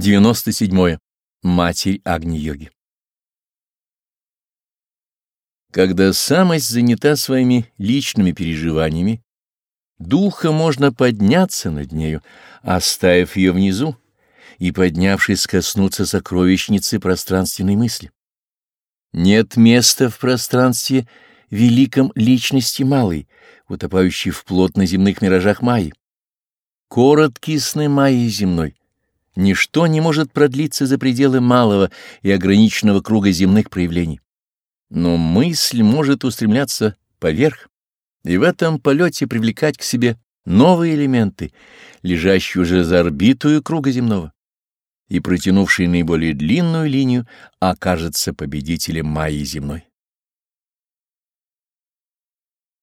97. Матерь Агни-йоги Когда самость занята своими личными переживаниями, духа можно подняться над нею, оставив ее внизу, и, поднявшись, коснуться сокровищницы пространственной мысли. Нет места в пространстве великом личности малой, утопающей в плотно-земных миражах Майи. Короткие сны Майи земной. Ничто не может продлиться за пределы малого и ограниченного круга земных проявлений. Но мысль может устремляться поверх, и в этом полете привлекать к себе новые элементы, лежащие уже за орбитую круга земного и протянувший наиболее длинную линию, окажется победителем Майи земной.